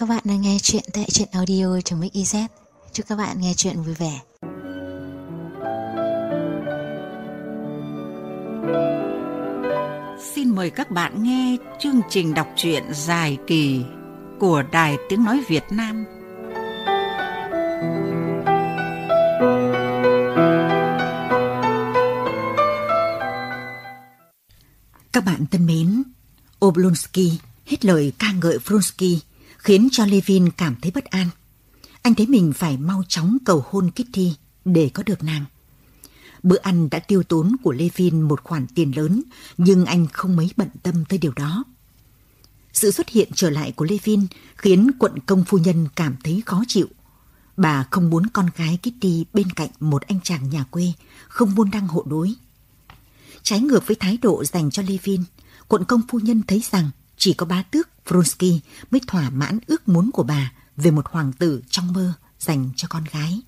Các bạn đang nghe chuyện tại truyện audio trong Mix Chúc các bạn nghe chuyện vui vẻ. Xin mời các bạn nghe chương trình đọc truyện dài kỳ của Đài Tiếng Nói Việt Nam. Các bạn thân mến, Oblonsky hết lời ca ngợi Vronsky khiến cho Levin cảm thấy bất an. Anh thấy mình phải mau chóng cầu hôn Kitty để có được nàng. Bữa ăn đã tiêu tốn của Levin một khoản tiền lớn, nhưng anh không mấy bận tâm tới điều đó. Sự xuất hiện trở lại của Levin khiến quận công phu nhân cảm thấy khó chịu. Bà không muốn con gái Kitty bên cạnh một anh chàng nhà quê, không buôn đăng hộ đối. Trái ngược với thái độ dành cho Levin, quận công phu nhân thấy rằng chỉ có bá tước Vronsky mới thỏa mãn ước muốn của bà về một hoàng tử trong mơ dành cho con gái.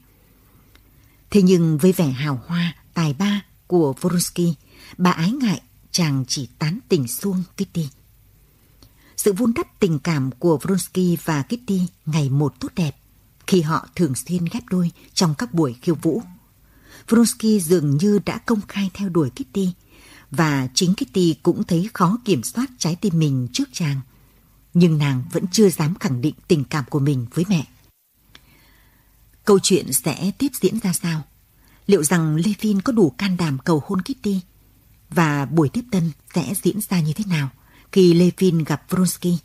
Thế nhưng với vẻ hào hoa, tài ba của Vronsky, bà ái ngại chàng chỉ tán tỉnh xuông Kitty. Sự vun đắp tình cảm của Vronsky và Kitty ngày một tốt đẹp khi họ thường xuyên ghép đôi trong các buổi khiêu vũ. Vronsky dường như đã công khai theo đuổi Kitty và chính Kitty cũng thấy khó kiểm soát trái tim mình trước chàng. Nhưng nàng vẫn chưa dám khẳng định tình cảm của mình với mẹ. Câu chuyện sẽ tiếp diễn ra sao? Liệu rằng Levin có đủ can đảm cầu hôn Kitty? Và buổi tiếp tân sẽ diễn ra như thế nào khi Levin gặp Vronsky?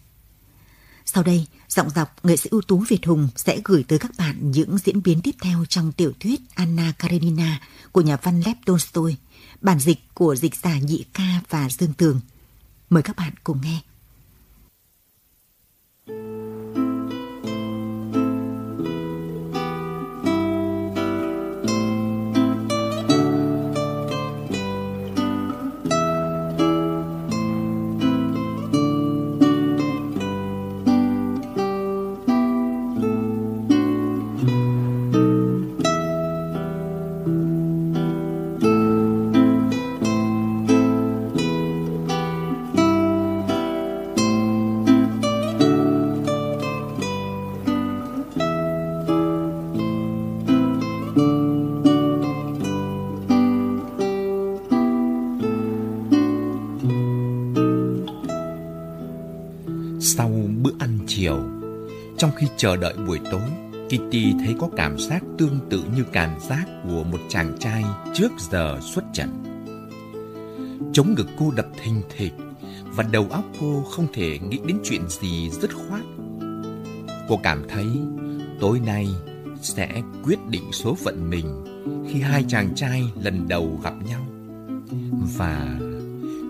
Sau đây, giọng dọc nghệ sĩ ưu tú Việt Hùng sẽ gửi tới các bạn những diễn biến tiếp theo trong tiểu thuyết Anna Karenina của nhà văn Lev Tolstoy bản dịch của dịch giả Nhị Ca và Dương Tường. Mời các bạn cùng nghe. Trong khi chờ đợi buổi tối, Kitty thấy có cảm giác tương tự như cảm giác của một chàng trai trước giờ xuất trận. Chống ngực cô đập thình thịch và đầu óc cô không thể nghĩ đến chuyện gì dứt khoát. Cô cảm thấy tối nay sẽ quyết định số phận mình khi hai chàng trai lần đầu gặp nhau. Và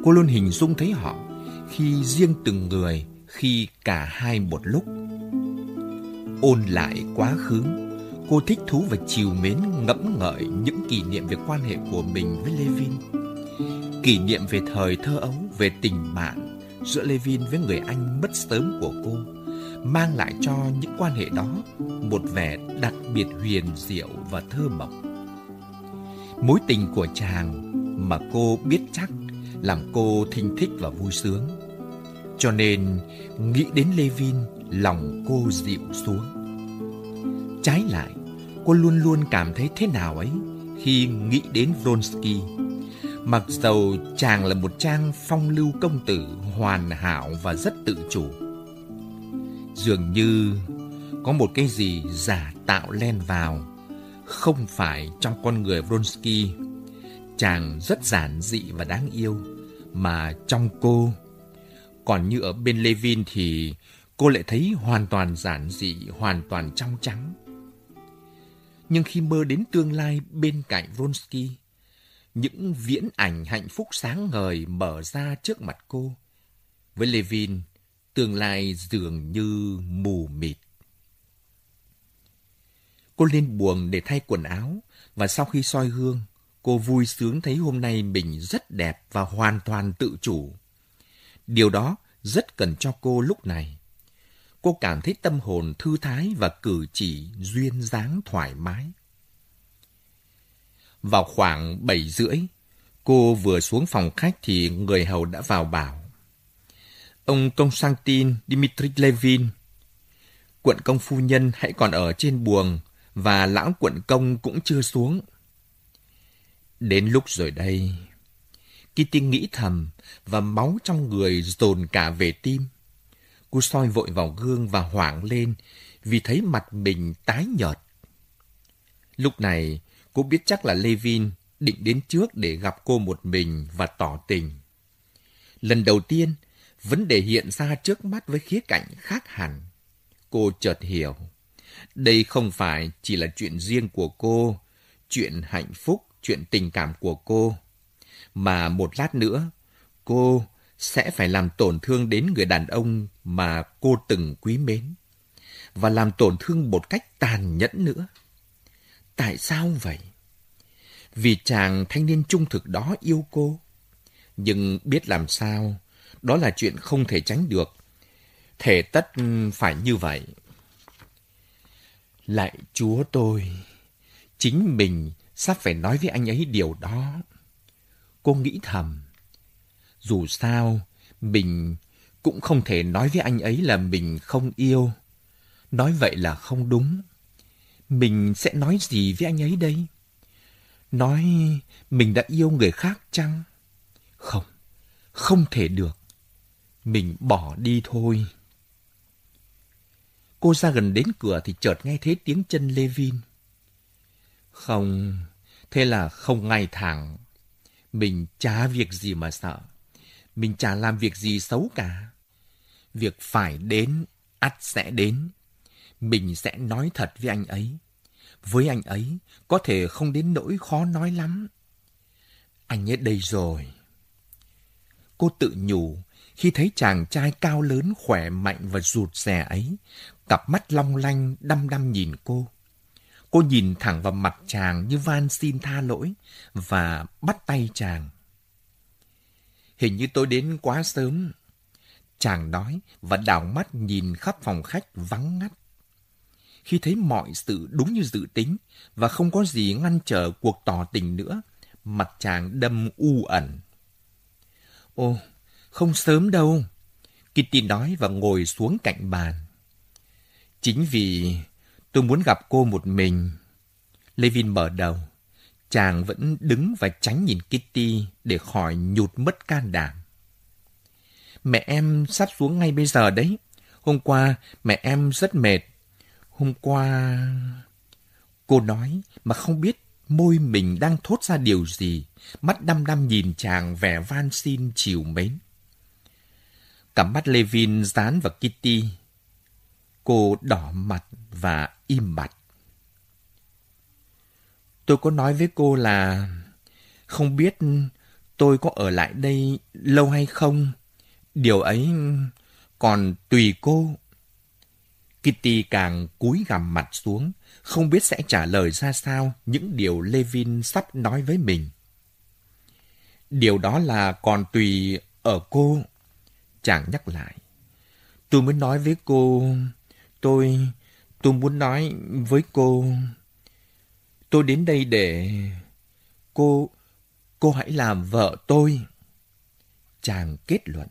cô luôn hình dung thấy họ khi riêng từng người, khi cả hai một lúc ôn lại quá khứ cô thích thú và chiều mến ngẫm ngợi những kỷ niệm về quan hệ của mình với Levin. Kỷ niệm về thời thơ ấu, về tình bạn giữa Levin với người anh mất sớm của cô, mang lại cho những quan hệ đó một vẻ đặc biệt huyền diệu và thơ mộng. Mối tình của chàng mà cô biết chắc làm cô thinh thích và vui sướng. Cho nên, nghĩ đến Levin, lòng cô dịu xuống. Trái lại, cô luôn luôn cảm thấy thế nào ấy khi nghĩ đến Vronsky. Mặc dầu chàng là một trang phong lưu công tử hoàn hảo và rất tự chủ. Dường như có một cái gì giả tạo len vào, không phải trong con người Vronsky. Chàng rất giản dị và đáng yêu, mà trong cô. Còn như ở bên Levin thì cô lại thấy hoàn toàn giản dị, hoàn toàn trong trắng. Nhưng khi mơ đến tương lai bên cạnh Vronsky, những viễn ảnh hạnh phúc sáng ngời mở ra trước mặt cô. Với Levin, tương lai dường như mù mịt. Cô lên buồng để thay quần áo và sau khi soi gương, cô vui sướng thấy hôm nay mình rất đẹp và hoàn toàn tự chủ. Điều đó rất cần cho cô lúc này cô cảm thấy tâm hồn thư thái và cử chỉ duyên dáng thoải mái. Vào khoảng bảy rưỡi, cô vừa xuống phòng khách thì người hầu đã vào bảo. Ông Konstantin Dmitry Levin, quận công phu nhân hãy còn ở trên buồng và lão quận công cũng chưa xuống. Đến lúc rồi đây, Kitty nghĩ thầm và máu trong người dồn cả về tim. Cô soi vội vào gương và hoảng lên vì thấy mặt mình tái nhợt. Lúc này, cô biết chắc là Levin định đến trước để gặp cô một mình và tỏ tình. Lần đầu tiên, vấn đề hiện ra trước mắt với khía cạnh khác hẳn. Cô chợt hiểu. Đây không phải chỉ là chuyện riêng của cô, chuyện hạnh phúc, chuyện tình cảm của cô. Mà một lát nữa, cô sẽ phải làm tổn thương đến người đàn ông mà cô từng quý mến. Và làm tổn thương một cách tàn nhẫn nữa. Tại sao vậy? Vì chàng thanh niên trung thực đó yêu cô. Nhưng biết làm sao, đó là chuyện không thể tránh được. Thể tất phải như vậy. Lại chúa tôi, chính mình sắp phải nói với anh ấy điều đó. Cô nghĩ thầm, dù sao, mình cũng không thể nói với anh ấy là mình không yêu. Nói vậy là không đúng. Mình sẽ nói gì với anh ấy đây? Nói mình đã yêu người khác chăng? Không, không thể được. Mình bỏ đi thôi. Cô ra gần đến cửa thì chợt nghe thấy tiếng chân Levin. Không, thế là không ngay thẳng. Mình chả việc gì mà sợ. Mình chả làm việc gì xấu cả. Việc phải đến, ắt sẽ đến. Mình sẽ nói thật với anh ấy. Với anh ấy, có thể không đến nỗi khó nói lắm. Anh ấy đây rồi. Cô tự nhủ khi thấy chàng trai cao lớn, khỏe mạnh và rụt rè ấy, cặp mắt long lanh đăm đăm nhìn cô. Cô nhìn thẳng vào mặt chàng như van xin tha lỗi và bắt tay chàng. Hình như tôi đến quá sớm. Chàng nói và đảo mắt nhìn khắp phòng khách vắng ngắt. Khi thấy mọi sự đúng như dự tính và không có gì ngăn trở cuộc tỏ tình nữa, mặt chàng đâm u ẩn. Ô, không sớm đâu. Kitty nói và ngồi xuống cạnh bàn. Chính vì tôi muốn gặp cô một mình. Levin mở đầu. Chàng vẫn đứng và tránh nhìn Kitty để khỏi nhụt mất can đảm. Mẹ em sắp xuống ngay bây giờ đấy. Hôm qua mẹ em rất mệt. Hôm qua... Cô nói mà không biết môi mình đang thốt ra điều gì. Mắt đăm đăm nhìn chàng vẻ van xin chiều mến. Cả mắt Levin dán vào Kitty. Cô đỏ mặt và im bặt. Tôi có nói với cô là không biết tôi có ở lại đây lâu hay không. Điều ấy còn tùy cô. Kitty càng cúi gằm mặt xuống, không biết sẽ trả lời ra sao những điều Levin sắp nói với mình. Điều đó là còn tùy ở cô. Chàng nhắc lại. Tôi muốn nói với cô... Tôi... Tôi muốn nói với cô... Tôi đến đây để... Cô... Cô hãy làm vợ tôi. Chàng kết luận.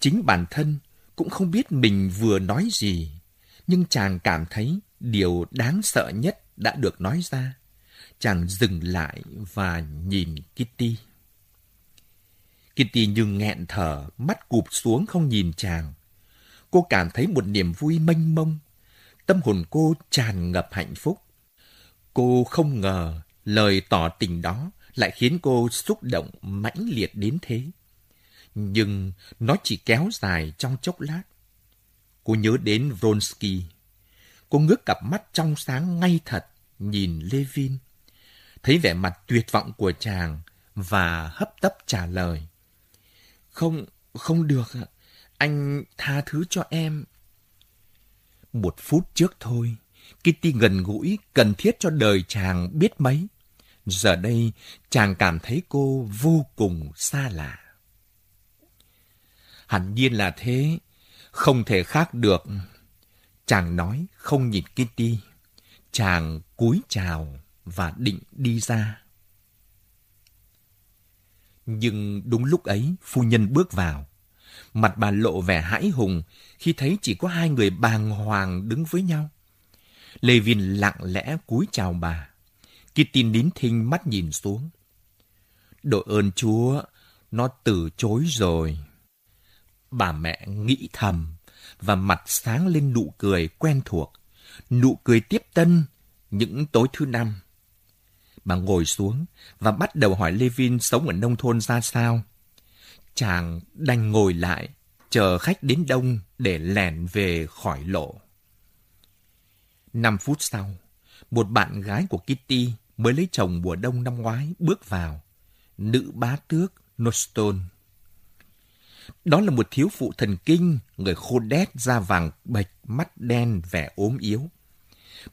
Chính bản thân cũng không biết mình vừa nói gì. Nhưng chàng cảm thấy điều đáng sợ nhất đã được nói ra. Chàng dừng lại và nhìn Kitty. Kitty như nghẹn thở, mắt cụp xuống không nhìn chàng. Cô cảm thấy một niềm vui mênh mông. Tâm hồn cô tràn ngập hạnh phúc. Cô không ngờ lời tỏ tình đó lại khiến cô xúc động mãnh liệt đến thế. Nhưng nó chỉ kéo dài trong chốc lát. Cô nhớ đến Vronsky. Cô ngước cặp mắt trong sáng ngay thật, nhìn Levin. Thấy vẻ mặt tuyệt vọng của chàng và hấp tấp trả lời. Không, không được ạ. Anh tha thứ cho em. Một phút trước thôi, Kitty gần gũi, cần thiết cho đời chàng biết mấy. Giờ đây, chàng cảm thấy cô vô cùng xa lạ. Hẳn nhiên là thế, không thể khác được. Chàng nói không nhìn Kitty. Chàng cúi chào và định đi ra. Nhưng đúng lúc ấy, phu nhân bước vào. Mặt bà lộ vẻ hãi hùng khi thấy chỉ có hai người bàng hoàng đứng với nhau. Levin lặng lẽ cúi chào bà. Kitty nín thinh mắt nhìn xuống. Đội ơn Chúa, nó từ chối rồi. Bà mẹ nghĩ thầm và mặt sáng lên nụ cười quen thuộc. Nụ cười tiếp tân những tối thứ năm. Bà ngồi xuống và bắt đầu hỏi Levin sống ở nông thôn ra sao. Chàng đành ngồi lại, chờ khách đến đông để lẻn về khỏi lộ. Năm phút sau, một bạn gái của Kitty mới lấy chồng mùa đông năm ngoái bước vào. Nữ bá tước Nostone. Đó là một thiếu phụ thần kinh, người khô đét, da vàng bệch, mắt đen, vẻ ốm yếu.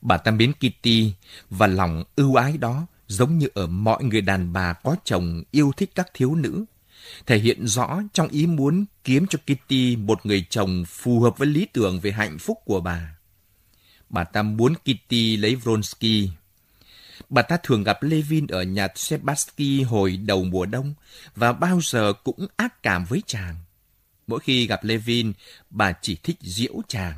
Bà ta mến Kitty và lòng ưu ái đó giống như ở mọi người đàn bà có chồng yêu thích các thiếu nữ, thể hiện rõ trong ý muốn kiếm cho Kitty một người chồng phù hợp với lý tưởng về hạnh phúc của bà. Bà ta muốn Kitty lấy Vronsky. Bà ta thường gặp Levin ở nhà Sebasky hồi đầu mùa đông và bao giờ cũng ác cảm với chàng. Mỗi khi gặp Levin, bà chỉ thích diễu chàng.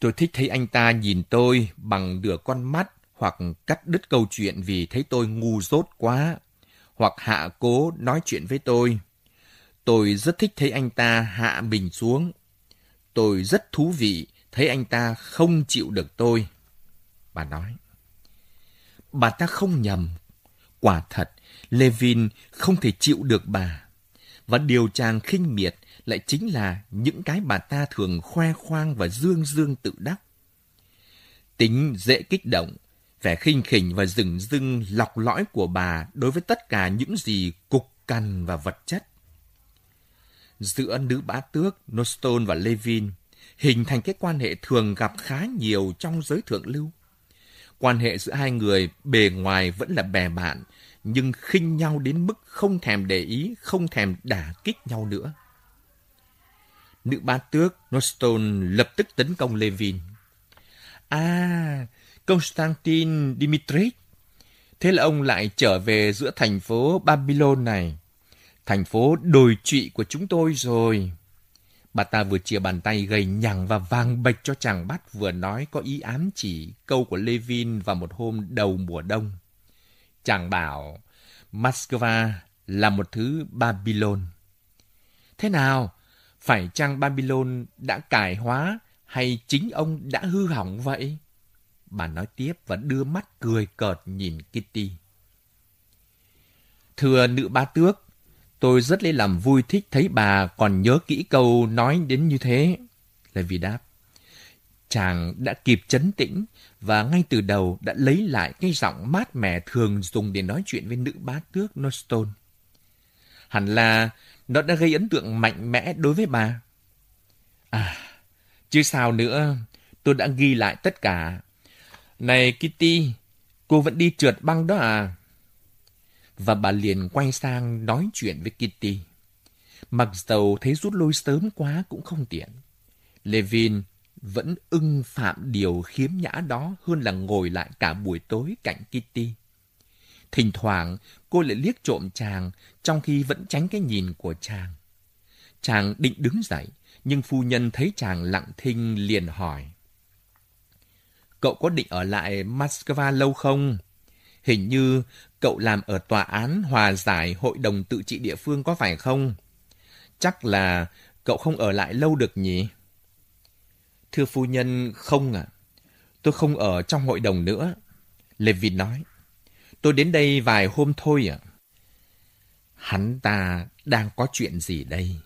Tôi thích thấy anh ta nhìn tôi bằng nửa con mắt hoặc cắt đứt câu chuyện vì thấy tôi ngu dốt quá, hoặc hạ cố nói chuyện với tôi. Tôi rất thích thấy anh ta hạ mình xuống. Tôi rất thú vị thấy anh ta không chịu được tôi. Bà nói. Bà ta không nhầm. Quả thật, Levin không thể chịu được bà. Và điều chàng khinh miệt lại chính là những cái bà ta thường khoe khoang và dương dương tự đắc. Tính dễ kích động, vẻ khinh khỉnh và rừng rưng lọc lõi của bà đối với tất cả những gì cục cằn và vật chất. Giữa nữ bá tước Nostone và Levin hình thành cái quan hệ thường gặp khá nhiều trong giới thượng lưu. Quan hệ giữa hai người bề ngoài vẫn là bè bạn, nhưng khinh nhau đến mức không thèm để ý, không thèm đả kích nhau nữa. Nữ bá tước Nostone lập tức tấn công Levin. À, Constantine Dimitri. Thế là ông lại trở về giữa thành phố Babylon này. Thành phố đồi trụy của chúng tôi rồi. Bà ta vừa chia bàn tay gầy nhằng và vàng bệch cho chàng bắt vừa nói có ý ám chỉ câu của Levin vào một hôm đầu mùa đông. Chàng bảo Moscow là một thứ Babylon. Thế nào? Phải chăng Babylon đã cải hóa hay chính ông đã hư hỏng vậy? Bà nói tiếp và đưa mắt cười cợt nhìn Kitty. Thưa nữ ba tước, tôi rất lấy làm vui thích thấy bà còn nhớ kỹ câu nói đến như thế. Lê Vi đáp, chàng đã kịp chấn tĩnh và ngay từ đầu đã lấy lại cái giọng mát mẻ thường dùng để nói chuyện với nữ bá tước Nostone. Hẳn là nó đã gây ấn tượng mạnh mẽ đối với bà. À, chứ sao nữa, tôi đã ghi lại tất cả này Kitty, cô vẫn đi trượt băng đó à? Và bà liền quay sang nói chuyện với Kitty. Mặc dầu thấy rút lui sớm quá cũng không tiện. Levin vẫn ưng phạm điều khiếm nhã đó hơn là ngồi lại cả buổi tối cạnh Kitty. Thỉnh thoảng cô lại liếc trộm chàng trong khi vẫn tránh cái nhìn của chàng. Chàng định đứng dậy, nhưng phu nhân thấy chàng lặng thinh liền hỏi. Cậu có định ở lại Moscow lâu không? Hình như cậu làm ở tòa án hòa giải hội đồng tự trị địa phương có phải không? Chắc là cậu không ở lại lâu được nhỉ? Thưa phu nhân, không ạ. À. Tôi không ở trong hội đồng nữa. Levin nói. Tôi đến đây vài hôm thôi ạ. À. Hắn ta đang có chuyện gì đây?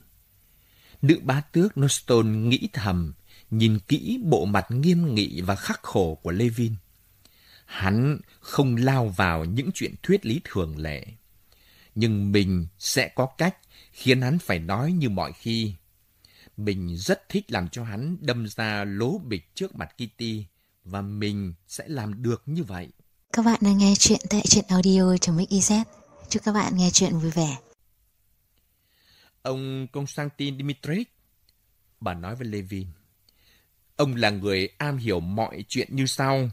Nữ bá tước Nostone nghĩ thầm nhìn kỹ bộ mặt nghiêm nghị và khắc khổ của Levin. Hắn không lao vào những chuyện thuyết lý thường lệ. Nhưng mình sẽ có cách khiến hắn phải nói như mọi khi. Mình rất thích làm cho hắn đâm ra lố bịch trước mặt Kitty và mình sẽ làm được như vậy. Các bạn đang nghe chuyện tại truyện audio.mix.iz. Chúc các bạn nghe chuyện vui vẻ. Ông Konstantin Dmitri, bà nói với Levin. Ông là người am hiểu mọi chuyện như sau.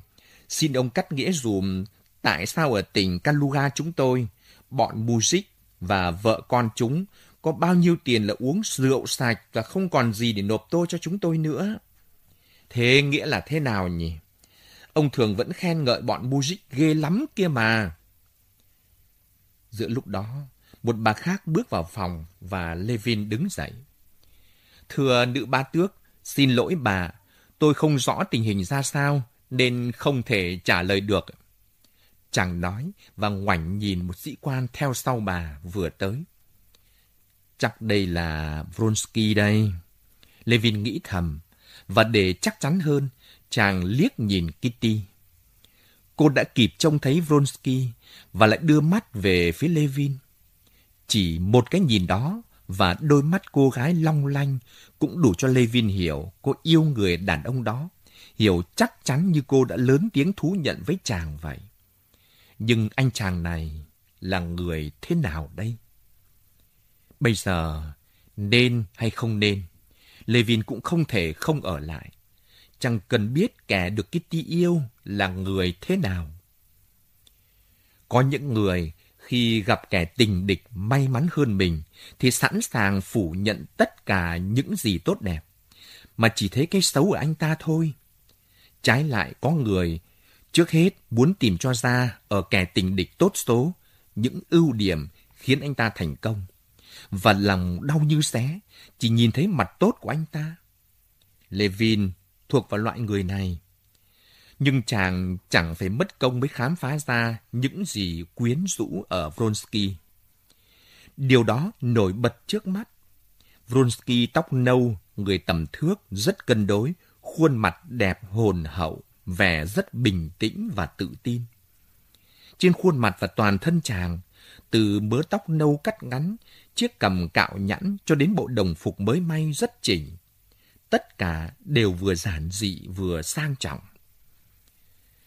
Xin ông cắt nghĩa dùm tại sao ở tỉnh Kaluga chúng tôi, bọn Mujik và vợ con chúng có bao nhiêu tiền là uống rượu sạch và không còn gì để nộp tô cho chúng tôi nữa. Thế nghĩa là thế nào nhỉ? Ông thường vẫn khen ngợi bọn music ghê lắm kia mà. Giữa lúc đó, một bà khác bước vào phòng và Levin đứng dậy. Thưa nữ ba tước, xin lỗi bà, tôi không rõ tình hình ra sao nên không thể trả lời được. Chàng nói và ngoảnh nhìn một sĩ quan theo sau bà vừa tới. Chắc đây là Vronsky đây. Levin nghĩ thầm, và để chắc chắn hơn, chàng liếc nhìn Kitty. Cô đã kịp trông thấy Vronsky và lại đưa mắt về phía Levin. Chỉ một cái nhìn đó và đôi mắt cô gái long lanh cũng đủ cho Levin hiểu cô yêu người đàn ông đó, hiểu chắc chắn như cô đã lớn tiếng thú nhận với chàng vậy. Nhưng anh chàng này là người thế nào đây? Bây giờ, nên hay không nên, Levin cũng không thể không ở lại. Chẳng cần biết kẻ được Kitty yêu là người thế nào. Có những người khi gặp kẻ tình địch may mắn hơn mình thì sẵn sàng phủ nhận tất cả những gì tốt đẹp, mà chỉ thấy cái xấu ở anh ta thôi. Trái lại có người trước hết muốn tìm cho ra ở kẻ tình địch tốt số những ưu điểm khiến anh ta thành công và lòng đau như xé chỉ nhìn thấy mặt tốt của anh ta. Levin thuộc vào loại người này. Nhưng chàng chẳng phải mất công mới khám phá ra những gì quyến rũ ở Vronsky. Điều đó nổi bật trước mắt. Vronsky tóc nâu, người tầm thước, rất cân đối, khuôn mặt đẹp hồn hậu, vẻ rất bình tĩnh và tự tin. Trên khuôn mặt và toàn thân chàng, từ mớ tóc nâu cắt ngắn, chiếc cầm cạo nhẵn cho đến bộ đồng phục mới may rất chỉnh. Tất cả đều vừa giản dị vừa sang trọng.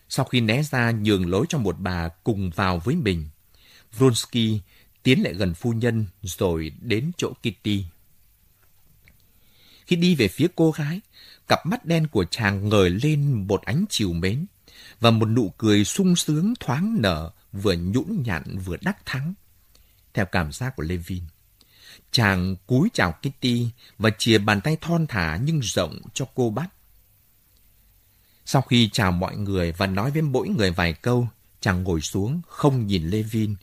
Sau khi né ra nhường lối cho một bà cùng vào với mình, Vronsky tiến lại gần phu nhân rồi đến chỗ Kitty. Khi đi về phía cô gái, cặp mắt đen của chàng ngời lên một ánh chiều mến và một nụ cười sung sướng thoáng nở vừa nhũn nhặn vừa đắc thắng. Theo cảm giác của Levin, chàng cúi chào Kitty và chìa bàn tay thon thả nhưng rộng cho cô bắt. Sau khi chào mọi người và nói với mỗi người vài câu, chàng ngồi xuống không nhìn Levin,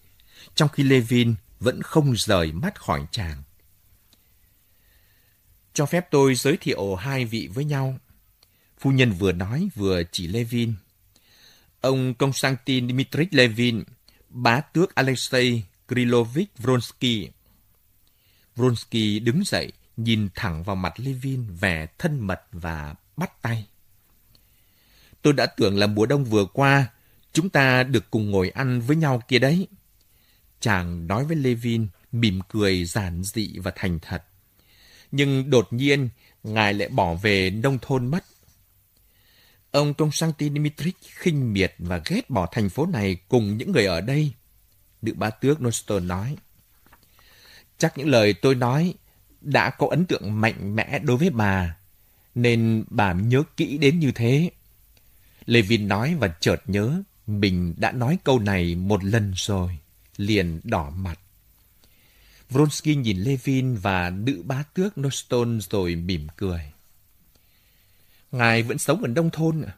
trong khi Levin vẫn không rời mắt khỏi chàng. Cho phép tôi giới thiệu hai vị với nhau. Phu nhân vừa nói vừa chỉ Levin. Ông Konstantin Dmitrich Levin, bá tước Alexei Krilovich Vronsky. Vronsky đứng dậy, nhìn thẳng vào mặt Levin vẻ thân mật và bắt tay. Tôi đã tưởng là mùa đông vừa qua, chúng ta được cùng ngồi ăn với nhau kia đấy. Chàng nói với Levin, mỉm cười giản dị và thành thật. Nhưng đột nhiên, ngài lại bỏ về nông thôn mất. Ông Konstantin Dmitrich khinh miệt và ghét bỏ thành phố này cùng những người ở đây. Nữ bá tước Noston nói. Chắc những lời tôi nói đã có ấn tượng mạnh mẽ đối với bà, nên bà nhớ kỹ đến như thế. Levin nói và chợt nhớ mình đã nói câu này một lần rồi, liền đỏ mặt. Vronsky nhìn Levin và nữ bá tước Noston rồi mỉm cười. Ngài vẫn sống ở nông thôn à?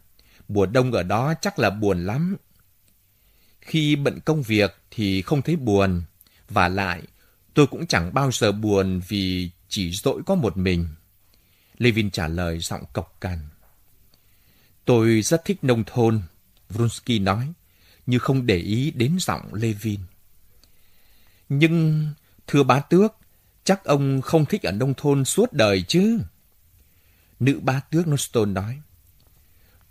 Mùa đông ở đó chắc là buồn lắm. Khi bận công việc thì không thấy buồn. Và lại, tôi cũng chẳng bao giờ buồn vì chỉ dỗi có một mình. Levin trả lời giọng cộc cằn. Tôi rất thích nông thôn, Vronsky nói, như không để ý đến giọng Levin. Nhưng, thưa bá tước, chắc ông không thích ở nông thôn suốt đời chứ? Nữ bá tước Nostone nói.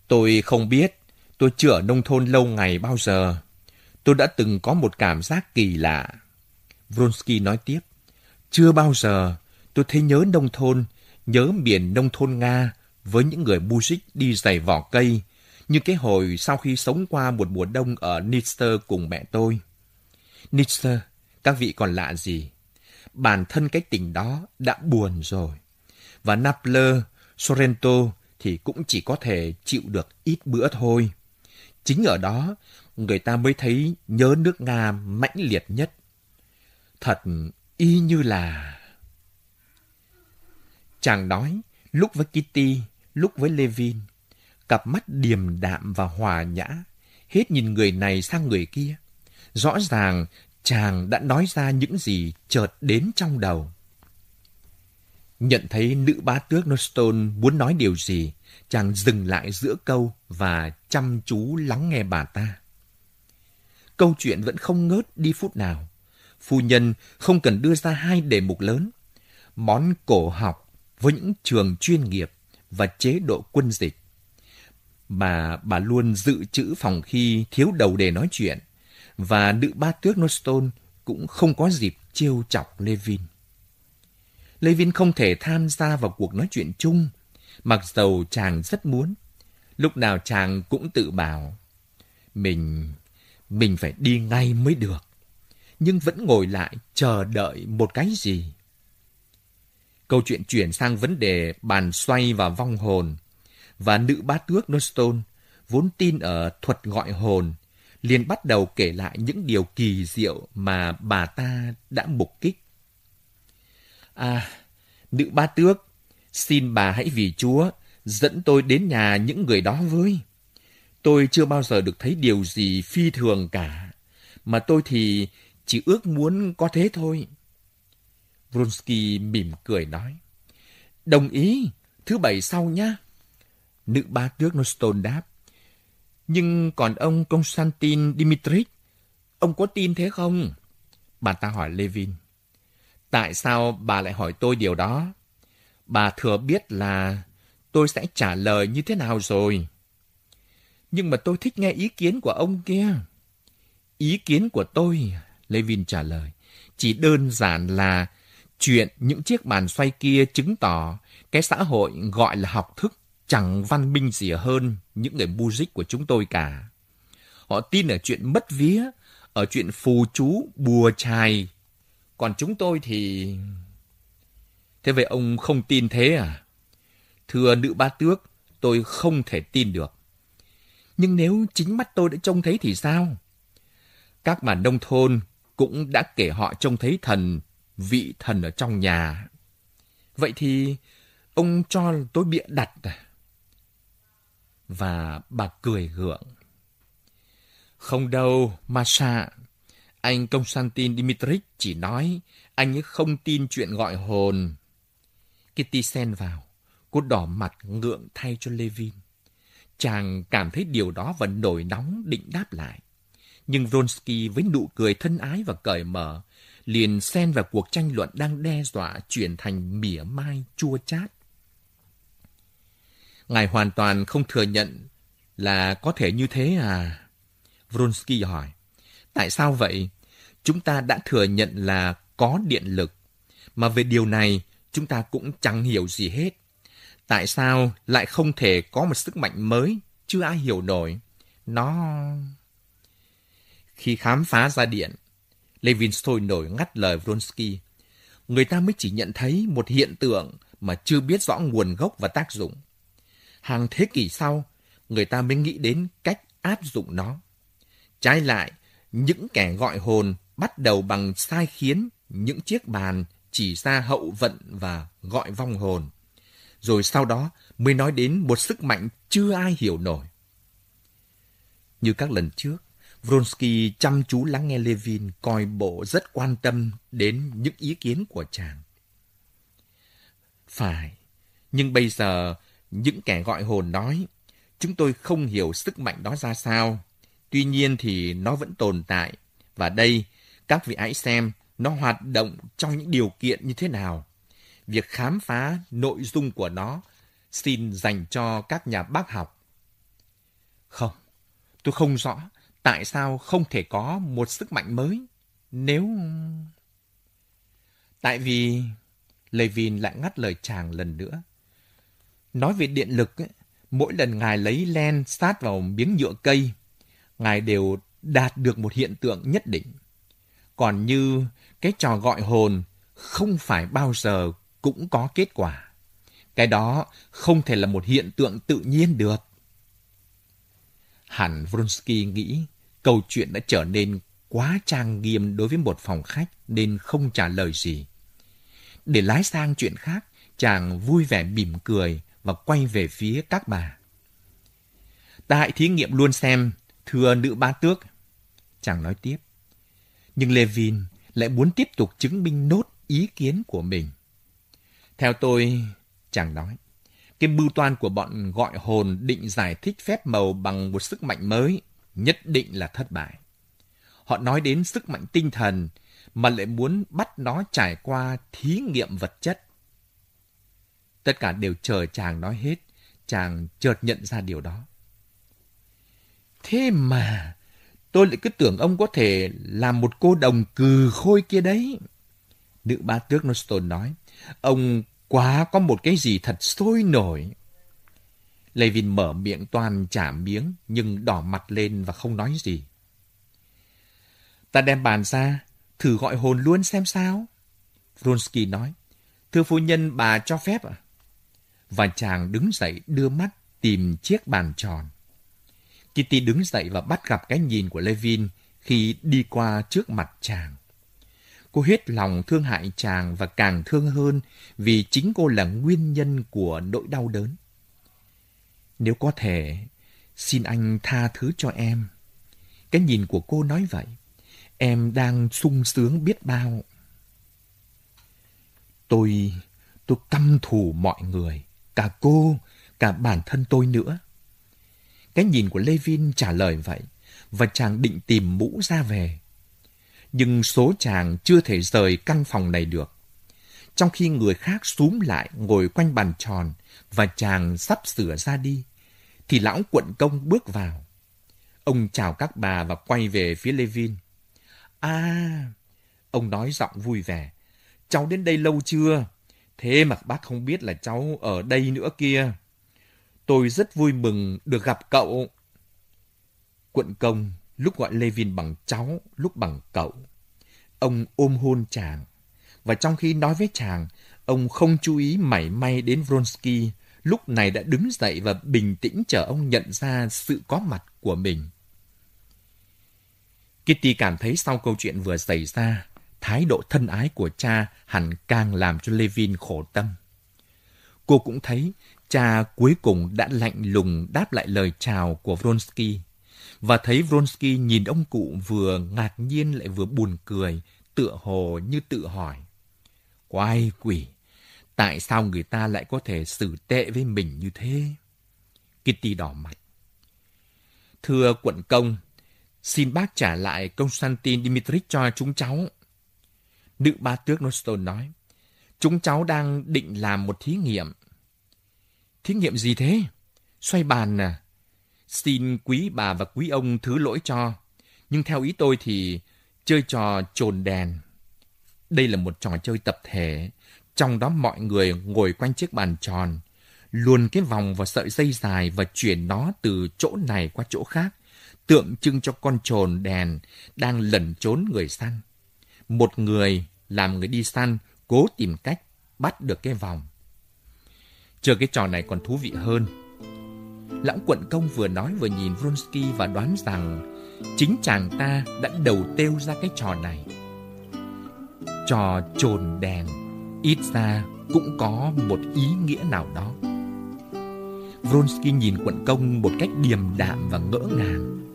Tôi không biết, tôi chưa ở nông thôn lâu ngày bao giờ. Tôi đã từng có một cảm giác kỳ lạ. Vronsky nói tiếp. Chưa bao giờ tôi thấy nhớ nông thôn, nhớ miền nông thôn Nga với những người music đi giày vỏ cây, như cái hồi sau khi sống qua một mùa đông ở Nitzer cùng mẹ tôi. Nitzer, các vị còn lạ gì? Bản thân cái tình đó đã buồn rồi. Và Napler, Sorrento thì cũng chỉ có thể chịu được ít bữa thôi. Chính ở đó, người ta mới thấy nhớ nước Nga mãnh liệt nhất. Thật, y như là... Chàng nói, lúc với Kitty, lúc với Levin, cặp mắt điềm đạm và hòa nhã, hết nhìn người này sang người kia. Rõ ràng chàng đã nói ra những gì chợt đến trong đầu. Nhận thấy nữ bá tước Nostone muốn nói điều gì, chàng dừng lại giữa câu và chăm chú lắng nghe bà ta. Câu chuyện vẫn không ngớt đi phút nào. Phu nhân không cần đưa ra hai đề mục lớn. Món cổ học với những trường chuyên nghiệp và chế độ quân dịch. Mà bà luôn dự trữ phòng khi thiếu đầu đề nói chuyện. Và nữ ba tước Nostone cũng không có dịp trêu chọc Levin. Levin không thể tham gia vào cuộc nói chuyện chung, mặc dầu chàng rất muốn. Lúc nào chàng cũng tự bảo, mình, mình phải đi ngay mới được, nhưng vẫn ngồi lại chờ đợi một cái gì. Câu chuyện chuyển sang vấn đề bàn xoay và vong hồn, và nữ bá tước Nostone vốn tin ở thuật gọi hồn, liền bắt đầu kể lại những điều kỳ diệu mà bà ta đã mục kích. À, nữ ba tước, xin bà hãy vì Chúa dẫn tôi đến nhà những người đó với. Tôi chưa bao giờ được thấy điều gì phi thường cả, mà tôi thì chỉ ước muốn có thế thôi. Vronsky mỉm cười nói. Đồng ý, thứ bảy sau nhá. Nữ ba tước Nostone đáp. Nhưng còn ông Konstantin Dimitrich, ông có tin thế không? Bà ta hỏi Levin. Tại sao bà lại hỏi tôi điều đó? Bà thừa biết là tôi sẽ trả lời như thế nào rồi. Nhưng mà tôi thích nghe ý kiến của ông kia. Ý kiến của tôi, Levin trả lời, chỉ đơn giản là chuyện những chiếc bàn xoay kia chứng tỏ cái xã hội gọi là học thức chẳng văn minh gì hơn những người music của chúng tôi cả. Họ tin ở chuyện mất vía, ở chuyện phù chú, bùa chài. Còn chúng tôi thì... Thế vậy ông không tin thế à? Thưa nữ ba tước, tôi không thể tin được. Nhưng nếu chính mắt tôi đã trông thấy thì sao? Các bà nông thôn cũng đã kể họ trông thấy thần, vị thần ở trong nhà. Vậy thì ông cho tôi bịa đặt à? Và bà cười gượng. Không đâu, Masha. Anh Konstantin Dimitrich chỉ nói anh ấy không tin chuyện gọi hồn. Kitty xen vào. Cô đỏ mặt ngượng thay cho Levin. Chàng cảm thấy điều đó vẫn nổi nóng định đáp lại. Nhưng Vronsky với nụ cười thân ái và cởi mở, liền xen vào cuộc tranh luận đang đe dọa chuyển thành mỉa mai chua chát. Ngài hoàn toàn không thừa nhận là có thể như thế à? Vronsky hỏi. Tại sao vậy? Chúng ta đã thừa nhận là có điện lực. Mà về điều này, chúng ta cũng chẳng hiểu gì hết. Tại sao lại không thể có một sức mạnh mới, chưa ai hiểu nổi? Nó... Khi khám phá ra điện, Levin sôi nổi ngắt lời Vronsky. Người ta mới chỉ nhận thấy một hiện tượng mà chưa biết rõ nguồn gốc và tác dụng. Hàng thế kỷ sau, người ta mới nghĩ đến cách áp dụng nó. Trái lại, những kẻ gọi hồn bắt đầu bằng sai khiến những chiếc bàn chỉ ra hậu vận và gọi vong hồn. Rồi sau đó mới nói đến một sức mạnh chưa ai hiểu nổi. Như các lần trước, Vronsky chăm chú lắng nghe Levin coi bộ rất quan tâm đến những ý kiến của chàng. Phải, nhưng bây giờ những kẻ gọi hồn nói, chúng tôi không hiểu sức mạnh đó ra sao. Tuy nhiên thì nó vẫn tồn tại. Và đây, các vị hãy xem nó hoạt động trong những điều kiện như thế nào. Việc khám phá nội dung của nó xin dành cho các nhà bác học. Không, tôi không rõ tại sao không thể có một sức mạnh mới nếu... Tại vì... Levin lại ngắt lời chàng lần nữa. Nói về điện lực, mỗi lần ngài lấy len sát vào miếng nhựa cây, ngài đều đạt được một hiện tượng nhất định. Còn như cái trò gọi hồn không phải bao giờ cũng có kết quả. Cái đó không thể là một hiện tượng tự nhiên được. Hẳn Vronsky nghĩ câu chuyện đã trở nên quá trang nghiêm đối với một phòng khách nên không trả lời gì. Để lái sang chuyện khác, chàng vui vẻ mỉm cười và quay về phía các bà. Ta hãy thí nghiệm luôn xem, thưa nữ ba tước. Chàng nói tiếp. Nhưng Levin lại muốn tiếp tục chứng minh nốt ý kiến của mình. Theo tôi, chàng nói, cái bưu toan của bọn gọi hồn định giải thích phép màu bằng một sức mạnh mới, nhất định là thất bại. Họ nói đến sức mạnh tinh thần, mà lại muốn bắt nó trải qua thí nghiệm vật chất. Tất cả đều chờ chàng nói hết, chàng chợt nhận ra điều đó. Thế mà, tôi lại cứ tưởng ông có thể làm một cô đồng cừ khôi kia đấy. Nữ ba tước Nostone nói, ông quá có một cái gì thật sôi nổi. Levin mở miệng toàn trả miếng, nhưng đỏ mặt lên và không nói gì. Ta đem bàn ra, thử gọi hồn luôn xem sao. Vronsky nói, thưa phu nhân bà cho phép à? Và chàng đứng dậy đưa mắt tìm chiếc bàn tròn. Kitty đứng dậy và bắt gặp cái nhìn của Levin khi đi qua trước mặt chàng. Cô hết lòng thương hại chàng và càng thương hơn vì chính cô là nguyên nhân của nỗi đau đớn. Nếu có thể, xin anh tha thứ cho em. Cái nhìn của cô nói vậy. Em đang sung sướng biết bao. Tôi, tôi căm thù mọi người, cả cô, cả bản thân tôi nữa. Cái nhìn của Levin trả lời vậy, và chàng định tìm mũ ra về. Nhưng số chàng chưa thể rời căn phòng này được. Trong khi người khác xúm lại ngồi quanh bàn tròn và chàng sắp sửa ra đi, thì lão quận công bước vào. Ông chào các bà và quay về phía Levin. À, ông nói giọng vui vẻ. Cháu đến đây lâu chưa? Thế mà bác không biết là cháu ở đây nữa kia. Tôi rất vui mừng được gặp cậu. Quận công lúc gọi Levin bằng cháu, lúc bằng cậu. Ông ôm hôn chàng. Và trong khi nói với chàng, ông không chú ý mảy may đến Vronsky, lúc này đã đứng dậy và bình tĩnh chờ ông nhận ra sự có mặt của mình. Kitty cảm thấy sau câu chuyện vừa xảy ra, thái độ thân ái của cha hẳn càng làm cho Levin khổ tâm. Cô cũng thấy cha cuối cùng đã lạnh lùng đáp lại lời chào của Vronsky và thấy Vronsky nhìn ông cụ vừa ngạc nhiên lại vừa buồn cười, tựa hồ như tự hỏi. Quái quỷ, tại sao người ta lại có thể xử tệ với mình như thế? Kitty đỏ mặt. Thưa quận công, Xin bác trả lại Konstantin Dimitrich cho chúng cháu. Nữ ba tước Nostone nói, chúng cháu đang định làm một thí nghiệm. Thí nghiệm gì thế? Xoay bàn à? Xin quý bà và quý ông thứ lỗi cho. Nhưng theo ý tôi thì chơi trò trồn đèn. Đây là một trò chơi tập thể, trong đó mọi người ngồi quanh chiếc bàn tròn, luồn cái vòng vào sợi dây dài và chuyển nó từ chỗ này qua chỗ khác tượng trưng cho con trồn đèn đang lẩn trốn người săn. Một người làm người đi săn, cố tìm cách bắt được cái vòng. Chờ cái trò này còn thú vị hơn. Lão quận công vừa nói vừa nhìn Vronsky và đoán rằng chính chàng ta đã đầu têu ra cái trò này. Trò trồn đèn, ít ra cũng có một ý nghĩa nào đó. Vronsky nhìn quận công một cách điềm đạm và ngỡ ngàng.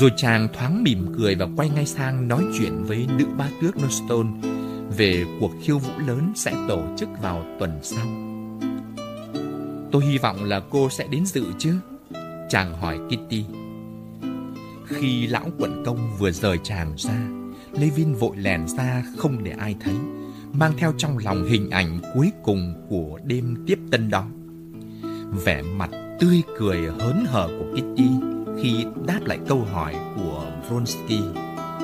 Rồi chàng thoáng mỉm cười và quay ngay sang nói chuyện với nữ ba tước Nostone về cuộc khiêu vũ lớn sẽ tổ chức vào tuần sau. Tôi hy vọng là cô sẽ đến dự chứ? Chàng hỏi Kitty. Khi lão quận công vừa rời chàng ra, Levin vội lèn ra không để ai thấy, mang theo trong lòng hình ảnh cuối cùng của đêm tiếp tân đó. Vẻ mặt tươi cười hớn hở của Kitty khi đáp lại câu hỏi của Vronsky.